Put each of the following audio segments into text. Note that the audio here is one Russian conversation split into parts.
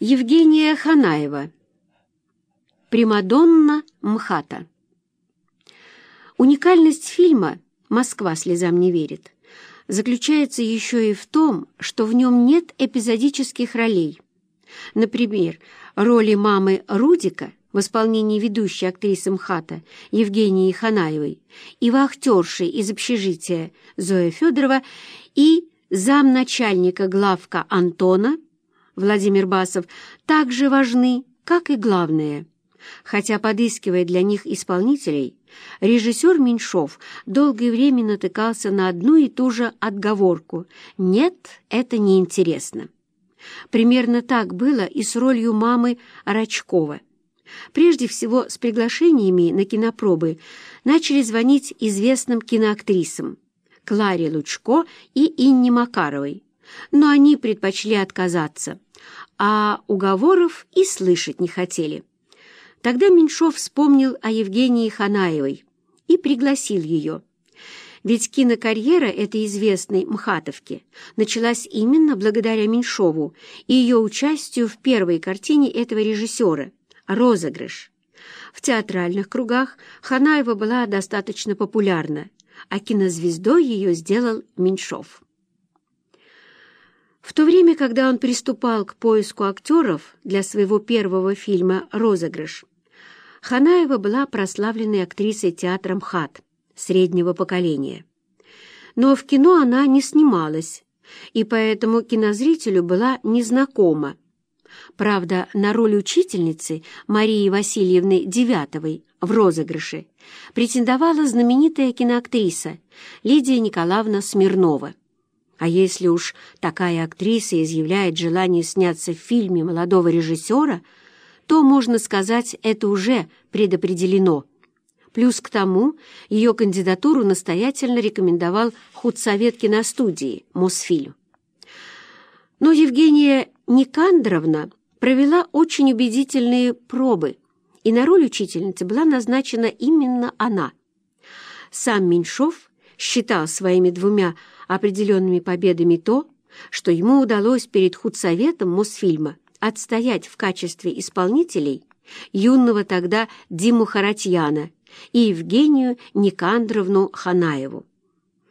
Евгения Ханаева. Примадонна МХАТа. Уникальность фильма «Москва слезам не верит» заключается еще и в том, что в нем нет эпизодических ролей. Например, роли мамы Рудика в исполнении ведущей актрисы МХАТа Евгении Ханаевой и вахтерши из общежития Зоя Федорова и замначальника главка Антона Владимир Басов также важны, как и главное. Хотя, подыскивая для них исполнителей, режиссер Меньшов долгое время натыкался на одну и ту же отговорку «нет, это неинтересно». Примерно так было и с ролью мамы Рачкова. Прежде всего, с приглашениями на кинопробы начали звонить известным киноактрисам Кларе Лучко и Инне Макаровой, но они предпочли отказаться, а уговоров и слышать не хотели. Тогда Меньшов вспомнил о Евгении Ханаевой и пригласил ее. Ведь кинокарьера этой известной МХАТовки началась именно благодаря Меньшову и ее участию в первой картине этого режиссера «Розыгрыш». В театральных кругах Ханаева была достаточно популярна, а кинозвездой ее сделал Меньшов. В то время, когда он приступал к поиску актеров для своего первого фильма «Розыгрыш», Ханаева была прославленной актрисой театра МХАТ среднего поколения. Но в кино она не снималась, и поэтому кинозрителю была незнакома. Правда, на роль учительницы Марии Васильевны Девятовой в «Розыгрыше» претендовала знаменитая киноактриса Лидия Николаевна Смирнова. А если уж такая актриса изъявляет желание сняться в фильме молодого режиссера, то, можно сказать, это уже предопределено. Плюс к тому, ее кандидатуру настоятельно рекомендовал худсовет киностудии «Мосфильм». Но Евгения Никандровна провела очень убедительные пробы, и на роль учительницы была назначена именно она. Сам Меньшов считал своими двумя определенными победами то, что ему удалось перед худсоветом Мосфильма отстоять в качестве исполнителей юного тогда Диму Харатьяна и Евгению Никандровну Ханаеву.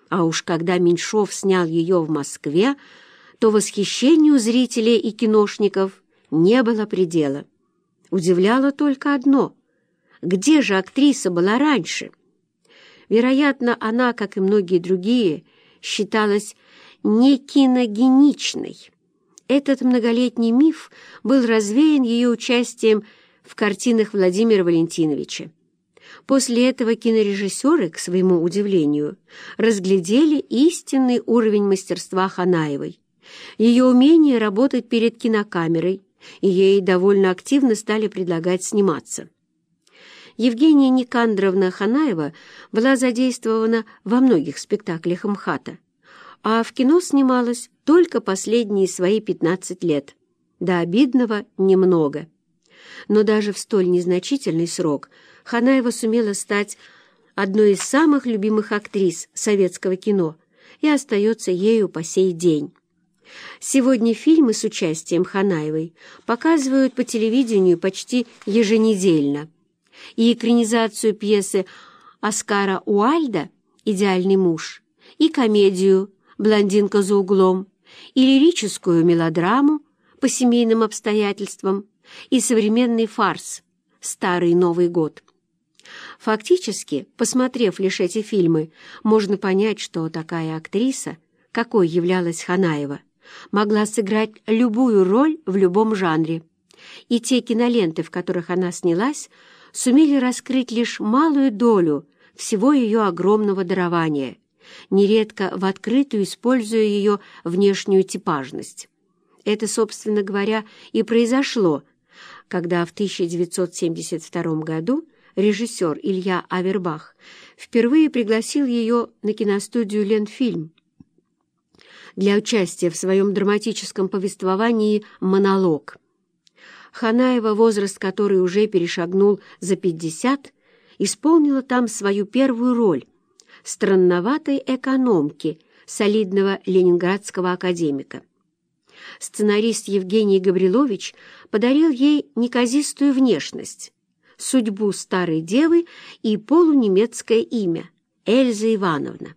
А уж когда Меньшов снял ее в Москве, то восхищению зрителей и киношников не было предела. Удивляло только одно — где же актриса была раньше? Вероятно, она, как и многие другие, считалась некиногеничной. Этот многолетний миф был развеян ее участием в картинах Владимира Валентиновича. После этого кинорежиссеры, к своему удивлению, разглядели истинный уровень мастерства Ханаевой, ее умение работать перед кинокамерой, и ей довольно активно стали предлагать сниматься. Евгения Никандровна Ханаева была задействована во многих спектаклях МХАТа, а в кино снималась только последние свои 15 лет. До обидного немного. Но даже в столь незначительный срок Ханаева сумела стать одной из самых любимых актрис советского кино и остается ею по сей день. Сегодня фильмы с участием Ханаевой показывают по телевидению почти еженедельно. И экранизацию пьесы Оскара Уальда «Идеальный муж», и комедию «Блондинка за углом», и лирическую мелодраму по семейным обстоятельствам, и современный фарс «Старый Новый год». Фактически, посмотрев лишь эти фильмы, можно понять, что такая актриса, какой являлась Ханаева, могла сыграть любую роль в любом жанре. И те киноленты, в которых она снялась, сумели раскрыть лишь малую долю всего ее огромного дарования, нередко в открытую используя ее внешнюю типажность. Это, собственно говоря, и произошло, когда в 1972 году режиссер Илья Авербах впервые пригласил ее на киностудию «Ленфильм» для участия в своем драматическом повествовании «Монолог». Ханаева, возраст которой уже перешагнул за 50, исполнила там свою первую роль – странноватой экономки солидного ленинградского академика. Сценарист Евгений Гаврилович подарил ей неказистую внешность, судьбу старой девы и полунемецкое имя Эльза Ивановна.